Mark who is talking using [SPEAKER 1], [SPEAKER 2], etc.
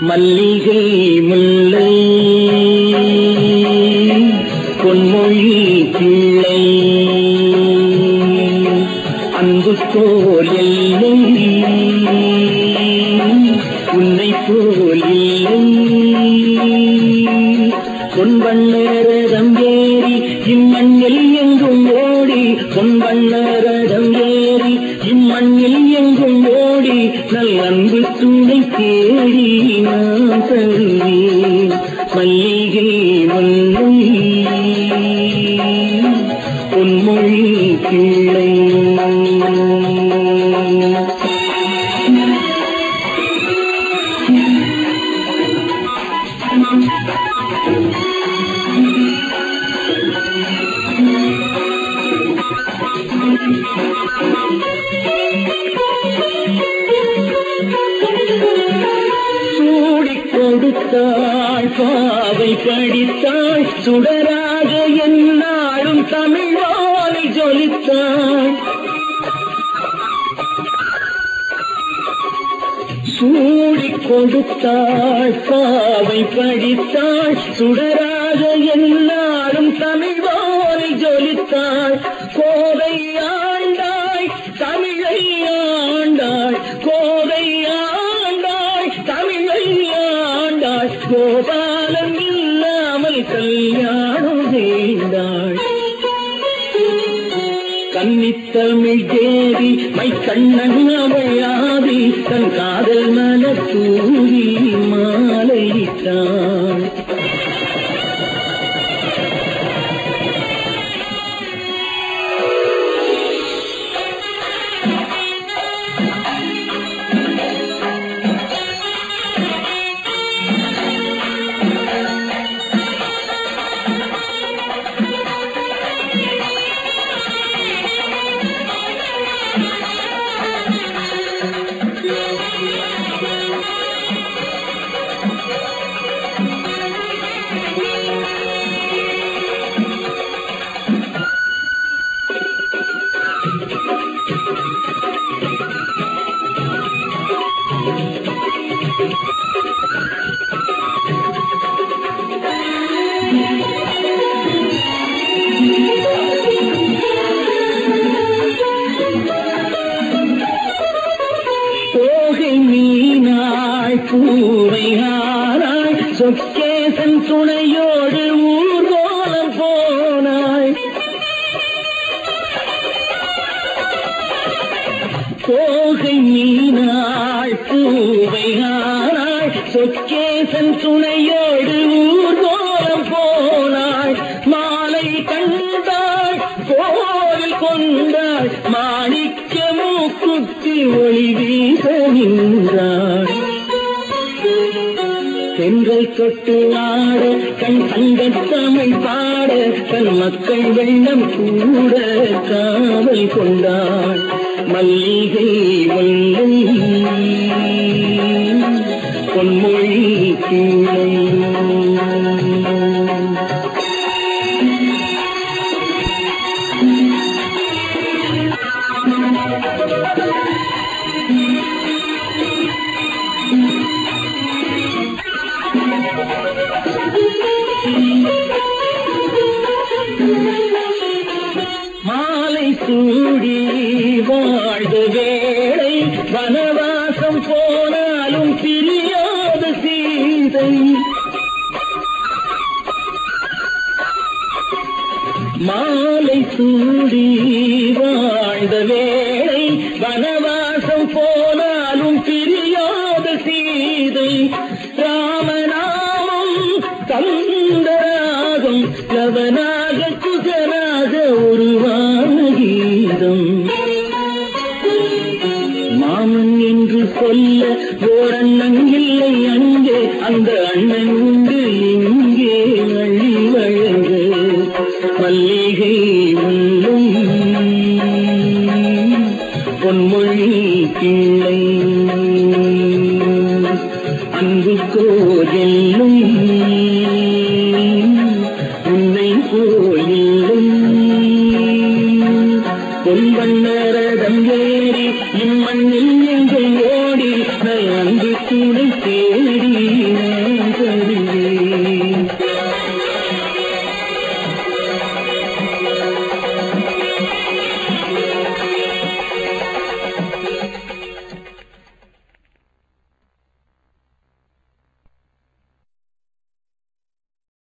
[SPEAKER 1] மல்லிகை முல்லை பொன்மொழி பிள்ளை. அன்பு போல் எல்லை உன்னை போல் இல்லை. பொன்வண்ணரதம் ஏறி இம்மண்ணில் எங்கும் ஓடி பொன்வண்ணரதம் ஏறி இம்மண்ணில் எங்கும் ஓடி கோடி நல் அன்பு துணை தேடி நான் தருவேன். மல்லிகை முல்லை பொன்மொழி கீழ் கொடுத்தாள் பாவை படித்தாள் சுடராக என்னாலும் தமிழ் வாழை ஜொலித்தாள் சூடி கொடுத்தாள் பாவை படித்தாள் சுடராக என்னாலும் தமிழ் கோபாலம் இல்லாமல் கல்யாணம் செய்தாள். கன்னித்தமிழ் தேவி மை கண்ணன் அவளாதி பூவை ஆனாள் சொக்கேசன் துணையோடு ஊர்கோலம் போனாய். தோகை மீனாள் பூவை ஆனாள் சொக்கேசன் துணையோடு ஊர்கோலம் போனாய். மாலை கண்டாள் கோவில் கொண்டாள் மாணிக்க மூக்குத்தி ஒளி வீச நின்றாள். செங்கல் தொட்டு ஆட கண் தங்கத் பாட தன் மக்கள் வெள்ளம் கூட காவல் கொண்டாள் மல்லிகை முல்லை பொன்மொழி மாலை சூடி வாழ்ந்த வேளை வனவாசம் போனாலும் பிரியாத சீதை. மாலை சூடி வாழ்ந்த வேளை வனவா என்று சொல்ல ஓரண்ணன் இல்லை அங்கே. அந்த அண்ணன் உண்டு இங்கே வழி வழங்கு. மல்லிகை உள்ளும் பொன்மொழி பிள்ளை. تنسي